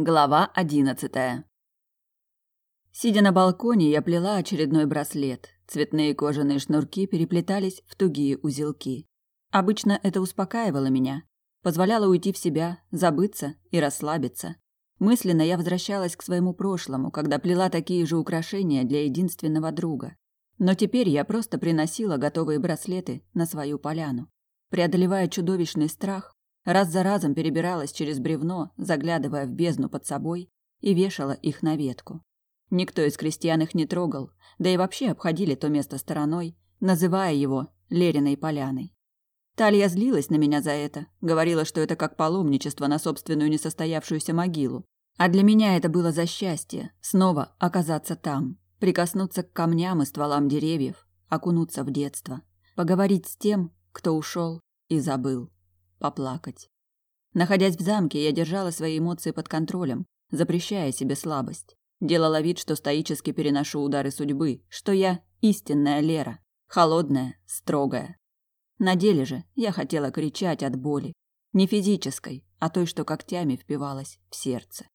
Глава одиннадцатая. Сидя на балконе, я плела очередной браслет. Цветные кожаные шнурки переплетались в тугие узелки. Обычно это успокаивало меня, позволяло уйти в себя, забыться и расслабиться. Мысленно я возвращалась к своему прошлому, когда плела такие же украшения для единственного друга. Но теперь я просто приносила готовые браслеты на свою поляну. Преодолевая чудовищный страх, раз за разом перебиралась через бревно, заглядывая в бездну под собой, и вешала их на ветку. Никто из крестьян их не трогал, да и вообще обходили то место стороной, называя его Лериной поляной. Талья злилась на меня за это, говорила, что это как паломничество на собственную несостоявшуюся могилу. А для меня это было за счастье снова оказаться там, прикоснуться к камням и стволам деревьев, окунуться в детство, поговорить с тем, кто ушел и забыл поплакать. Находясь в замке, я держала свои эмоции под контролем, запрещая себе слабость. Делала вид, что стоически переношу удары судьбы, что я истинная Лера, холодная, строгая. На деле же я хотела кричать от боли, не физической, а той, что когтями впивалась в сердце.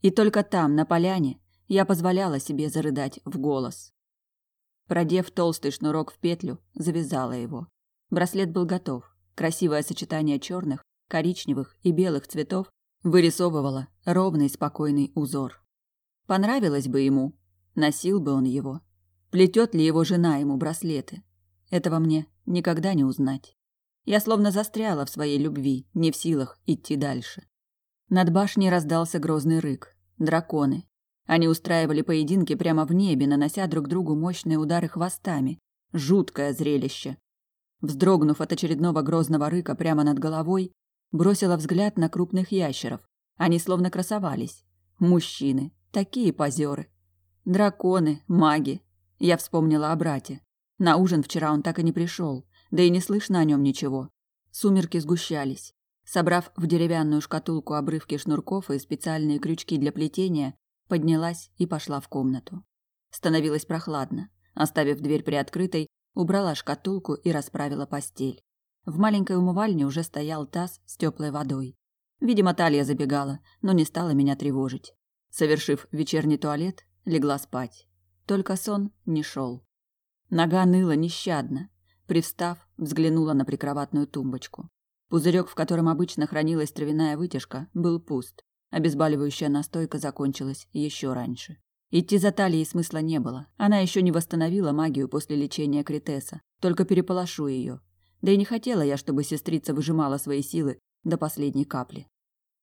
И только там, на поляне, я позволяла себе зарыдать в голос. Продев толстый шнурок в петлю, завязала его. Браслет был готов. Красивое сочетание черных, коричневых и белых цветов вырисовывало ровный спокойный узор. Понравилось бы ему, носил бы он его. Плетет ли его жена ему браслеты? Этого мне никогда не узнать. Я словно застряла в своей любви, не в силах идти дальше. Над башней раздался грозный рык. Драконы. Они устраивали поединки прямо в небе, нанося друг другу мощные удары хвостами. Жуткое зрелище. Вздрогнув от очередного грозного рыка прямо над головой, бросила взгляд на крупных ящеров. Они словно красовались. Мужчины, такие позеры. Драконы, маги. Я вспомнила о брате. На ужин вчера он так и не пришел, да и не слышно о нем ничего. Сумерки сгущались. Собрав в деревянную шкатулку обрывки шнурков и специальные крючки для плетения, поднялась и пошла в комнату. Становилось прохладно. Оставив дверь приоткрытой, Убрала шкатулку и расправила постель. В маленькой умывальне уже стоял таз с теплой водой. Видимо, Талия забегала, но не стала меня тревожить. Совершив вечерний туалет, легла спать. Только сон не шел. Нога ныла нещадно. Привстав, взглянула на прикроватную тумбочку. Пузырек, в котором обычно хранилась травяная вытяжка, был пуст. Обезболивающая настойка закончилась еще раньше. Идти за талией смысла не было. Она еще не восстановила магию после лечения Критеса. Только переполошу ее. Да и не хотела я, чтобы сестрица выжимала свои силы до последней капли.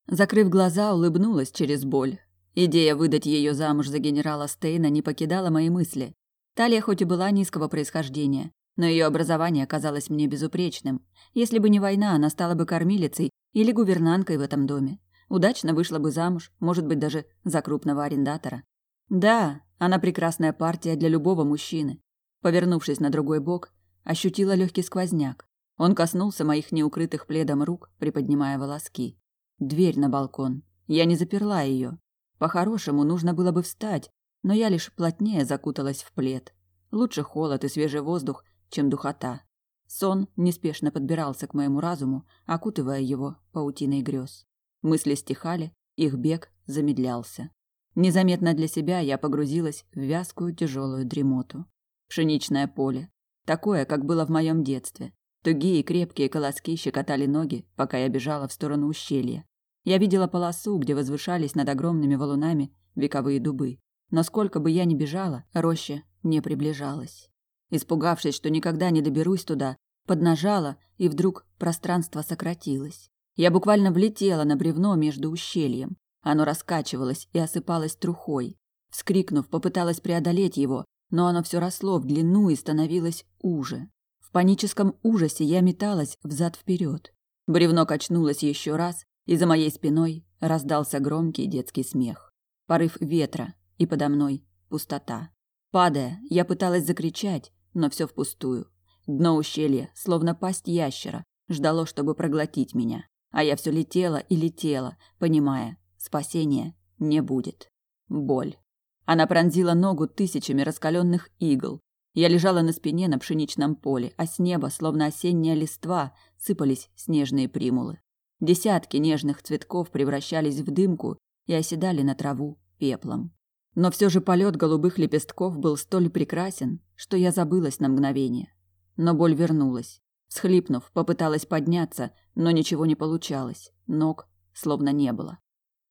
Закрыв глаза, улыбнулась через боль. Идея выдать ее замуж за генерала Стейна не покидала мои мысли. Талия хоть и была низкого происхождения, но ее образование казалось мне безупречным. Если бы не война, она стала бы кормилицей или гувернанткой в этом доме. Удачно вышла бы замуж, может быть, даже за крупного арендатора. Да, она прекрасная партия для любого мужчины. Повернувшись на другой бок, ощутила легкий сквозняк. Он коснулся моих неукрытых пледом рук, приподнимая волоски. Дверь на балкон. Я не заперла ее. По-хорошему, нужно было бы встать, но я лишь плотнее закуталась в плед. Лучше холод и свежий воздух, чем духота. Сон неспешно подбирался к моему разуму, окутывая его паутиной грез. Мысли стихали, их бег замедлялся. Незаметно для себя я погрузилась в вязкую тяжелую дремоту. Пшеничное поле. Такое, как было в моем детстве. Тугие крепкие колоски щекотали ноги, пока я бежала в сторону ущелья. Я видела полосу, где возвышались над огромными валунами вековые дубы. Но сколько бы я ни бежала, роща не приближалась. Испугавшись, что никогда не доберусь туда, поднажала, и вдруг пространство сократилось. Я буквально влетела на бревно между ущельем. Оно раскачивалось и осыпалось трухой. Вскрикнув, попыталась преодолеть его, но оно все росло в длину и становилось уже. В паническом ужасе я металась взад-вперед. Бревно качнулось еще раз, и за моей спиной раздался громкий детский смех. Порыв ветра, и подо мной пустота. Падая, я пыталась закричать, но все впустую. Дно ущелья, словно пасть ящера, ждало, чтобы проглотить меня. А я все летела и летела, понимая, Спасения не будет. Боль. Она пронзила ногу тысячами раскаленных игл. Я лежала на спине на пшеничном поле, а с неба, словно осенняя листва, сыпались снежные примулы. Десятки нежных цветков превращались в дымку и оседали на траву пеплом. Но все же полет голубых лепестков был столь прекрасен, что я забылась на мгновение. Но боль вернулась. Схлипнув, попыталась подняться, но ничего не получалось. Ног словно не было.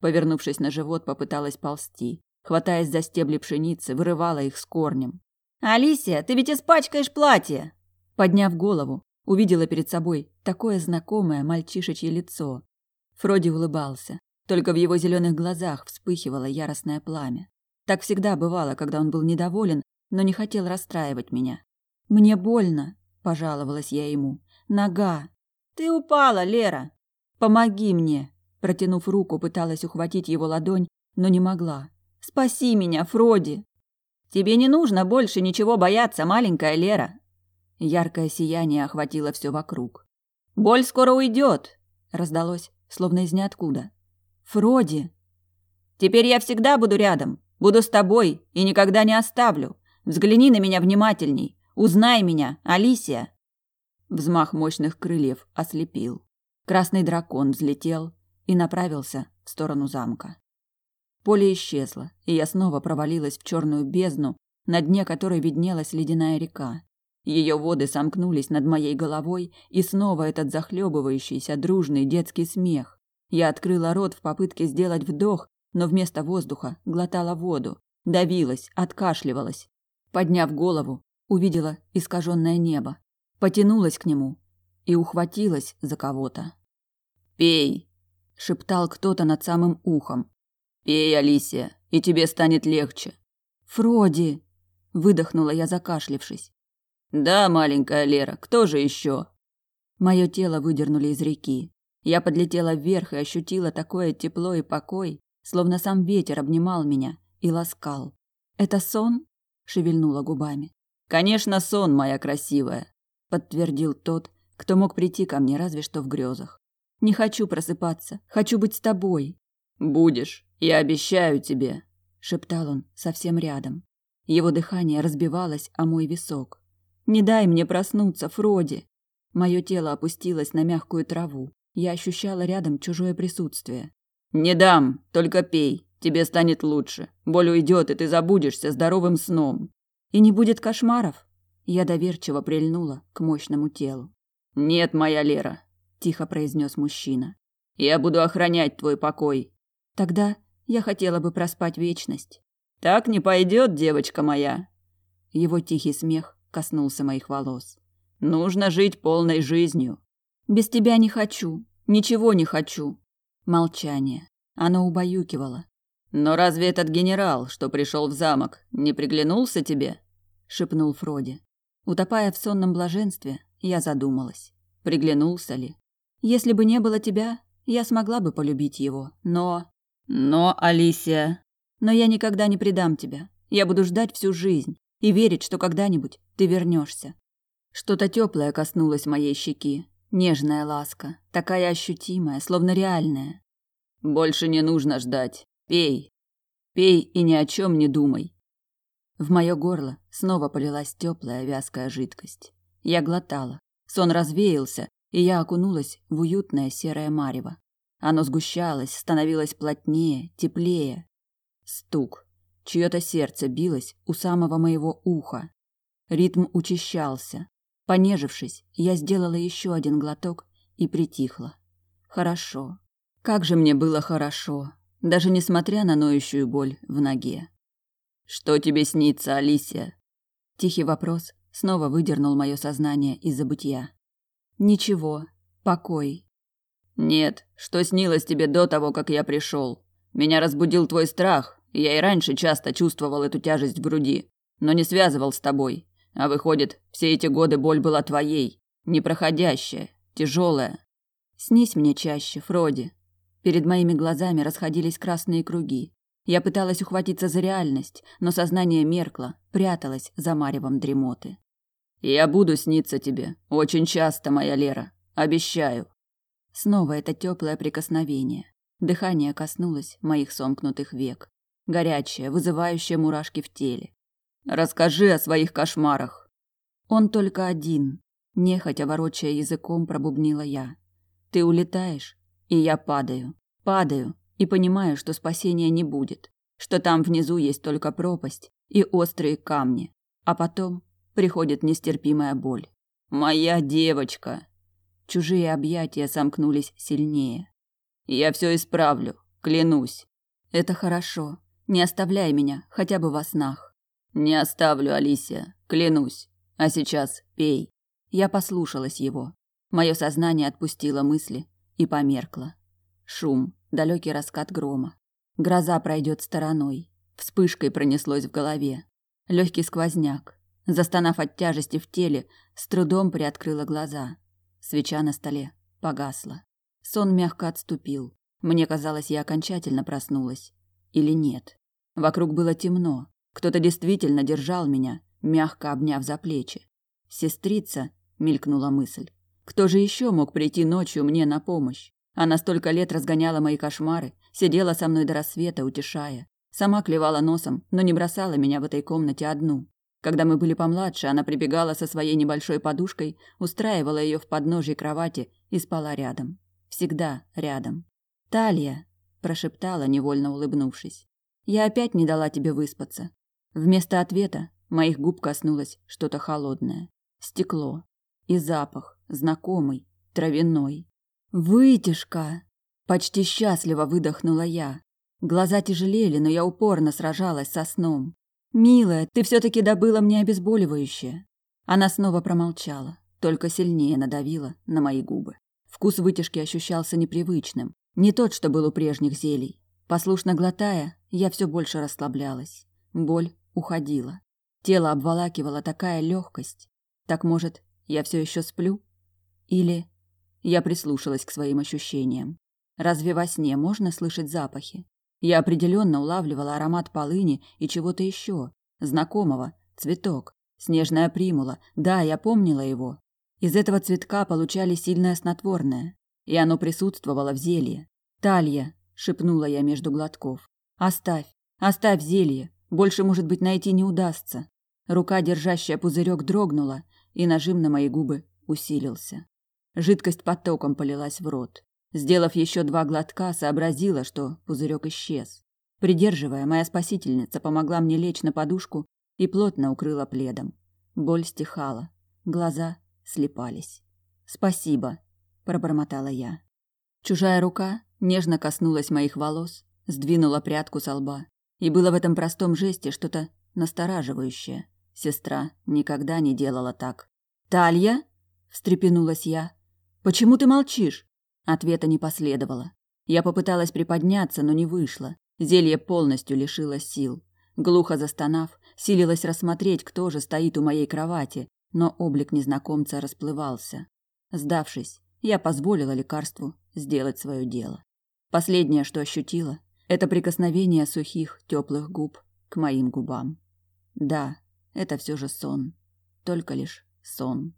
Повернувшись на живот, попыталась ползти. Хватаясь за стебли пшеницы, вырывала их с корнем. «Алисия, ты ведь испачкаешь платье!» Подняв голову, увидела перед собой такое знакомое мальчишечье лицо. Фроди улыбался. Только в его зеленых глазах вспыхивало яростное пламя. Так всегда бывало, когда он был недоволен, но не хотел расстраивать меня. «Мне больно», – пожаловалась я ему. «Нога». «Ты упала, Лера». «Помоги мне». Протянув руку, пыталась ухватить его ладонь, но не могла. «Спаси меня, Фроди!» «Тебе не нужно больше ничего бояться, маленькая Лера». Яркое сияние охватило все вокруг. «Боль скоро уйдет», — раздалось, словно из ниоткуда. «Фроди!» «Теперь я всегда буду рядом, буду с тобой и никогда не оставлю. Взгляни на меня внимательней, узнай меня, Алисия!» Взмах мощных крыльев ослепил. Красный дракон взлетел и направился в сторону замка. Поле исчезло, и я снова провалилась в черную бездну, на дне которой виднелась ледяная река. Ее воды сомкнулись над моей головой, и снова этот захлебывающийся дружный детский смех. Я открыла рот в попытке сделать вдох, но вместо воздуха глотала воду, давилась, откашливалась. Подняв голову, увидела искаженное небо, потянулась к нему и ухватилась за кого-то. «Пей!» – шептал кто-то над самым ухом. «Пей, Алисия, и тебе станет легче». «Фроди!» – выдохнула я, закашлившись. «Да, маленькая Лера, кто же еще?» Мое тело выдернули из реки. Я подлетела вверх и ощутила такое тепло и покой, словно сам ветер обнимал меня и ласкал. «Это сон?» – шевельнула губами. «Конечно, сон, моя красивая», – подтвердил тот, кто мог прийти ко мне разве что в грезах. «Не хочу просыпаться, хочу быть с тобой». «Будешь, я обещаю тебе», – шептал он совсем рядом. Его дыхание разбивалось о мой висок. «Не дай мне проснуться, Фроди!» Мое тело опустилось на мягкую траву. Я ощущала рядом чужое присутствие. «Не дам, только пей. Тебе станет лучше. Боль уйдет, и ты забудешься здоровым сном». «И не будет кошмаров?» Я доверчиво прильнула к мощному телу. «Нет, моя Лера», – тихо произнес мужчина. «Я буду охранять твой покой». «Тогда я хотела бы проспать вечность». «Так не пойдет, девочка моя». Его тихий смех коснулся моих волос. Нужно жить полной жизнью. Без тебя не хочу, ничего не хочу. Молчание. Оно убаюкивало. Но разве этот генерал, что пришел в замок, не приглянулся тебе? шепнул Фроди. Утопая в сонном блаженстве, я задумалась. Приглянулся ли? Если бы не было тебя, я смогла бы полюбить его, но... Но, Алисия... Но я никогда не предам тебя. Я буду ждать всю жизнь и верить, что когда-нибудь ты вернешься. Что-то теплое коснулось моей щеки, нежная ласка, такая ощутимая, словно реальная. Больше не нужно ждать. Пей. Пей и ни о чем не думай. В мое горло снова полилась теплая вязкая жидкость. Я глотала. Сон развеялся, и я окунулась в уютное серое марево. Оно сгущалось, становилось плотнее, теплее. Стук. Чье-то сердце билось у самого моего уха. Ритм учащался. Понежившись, я сделала еще один глоток и притихла. Хорошо. Как же мне было хорошо, даже несмотря на ноющую боль в ноге. «Что тебе снится, Алисия?» Тихий вопрос снова выдернул мое сознание из забытья. «Ничего. Покой». «Нет, что снилось тебе до того, как я пришел? Меня разбудил твой страх, я и раньше часто чувствовал эту тяжесть в груди, но не связывал с тобой. А выходит, все эти годы боль была твоей, непроходящая, тяжелая. Снись мне чаще, Фроди. Перед моими глазами расходились красные круги. Я пыталась ухватиться за реальность, но сознание меркло, пряталось за маревом дремоты. Я буду сниться тебе очень часто, моя Лера, обещаю. Снова это теплое прикосновение. Дыхание коснулось моих сомкнутых век горячая, вызывающая мурашки в теле. Расскажи о своих кошмарах. Он только один, нехотя ворочая языком, пробубнила я. Ты улетаешь, и я падаю. Падаю и понимаю, что спасения не будет, что там внизу есть только пропасть и острые камни, а потом приходит нестерпимая боль. Моя девочка. Чужие объятия сомкнулись сильнее. Я все исправлю, клянусь. Это хорошо. Не оставляй меня, хотя бы во снах. Не оставлю, Алисия, клянусь. А сейчас пей. Я послушалась его. Мое сознание отпустило мысли и померкло. Шум, далекий раскат грома. Гроза пройдет стороной. Вспышкой пронеслось в голове. Легкий сквозняк. Застонав от тяжести в теле, с трудом приоткрыла глаза. Свеча на столе погасла. Сон мягко отступил. Мне казалось, я окончательно проснулась. Или нет. Вокруг было темно. Кто-то действительно держал меня, мягко обняв за плечи. «Сестрица», — мелькнула мысль. «Кто же еще мог прийти ночью мне на помощь? Она столько лет разгоняла мои кошмары, сидела со мной до рассвета, утешая. Сама клевала носом, но не бросала меня в этой комнате одну. Когда мы были помладше, она прибегала со своей небольшой подушкой, устраивала ее в подножье кровати и спала рядом. Всегда рядом. «Талия», – прошептала, невольно улыбнувшись. «Я опять не дала тебе выспаться». Вместо ответа моих губ коснулось что-то холодное. Стекло. И запах, знакомый, травяной. «Вытяжка!» Почти счастливо выдохнула я. Глаза тяжелели, но я упорно сражалась со сном. «Милая, ты все-таки добыла мне обезболивающее». Она снова промолчала, только сильнее надавила на мои губы. Вкус вытяжки ощущался непривычным, не тот, что был у прежних зелий. Послушно глотая, я все больше расслаблялась. Боль уходила. Тело обволакивала такая легкость. Так, может, я все еще сплю? Или... Я прислушалась к своим ощущениям. Разве во сне можно слышать запахи? Я определенно улавливала аромат полыни и чего-то еще, знакомого, цветок, снежная примула. Да, я помнила его. Из этого цветка получали сильное снотворное, и оно присутствовало в зелье. «Талья», — шепнула я между глотков, — «оставь, оставь зелье, больше, может быть, найти не удастся». Рука, держащая пузырек, дрогнула, и нажим на мои губы усилился. Жидкость потоком полилась в рот. Сделав еще два глотка, сообразила, что пузырек исчез. Придерживая, моя спасительница помогла мне лечь на подушку и плотно укрыла пледом. Боль стихала, глаза слепались. «Спасибо», – пробормотала я. Чужая рука нежно коснулась моих волос, сдвинула прядку со лба. И было в этом простом жесте что-то настораживающее. Сестра никогда не делала так. «Талья?» – встрепенулась я. Почему ты молчишь? Ответа не последовало. Я попыталась приподняться, но не вышло. Зелье полностью лишило сил. Глухо застонав, силилась рассмотреть, кто же стоит у моей кровати, но облик незнакомца расплывался. Сдавшись, я позволила лекарству сделать свое дело. Последнее, что ощутила, это прикосновение сухих, теплых губ к моим губам. Да, это все же сон. Только лишь сон.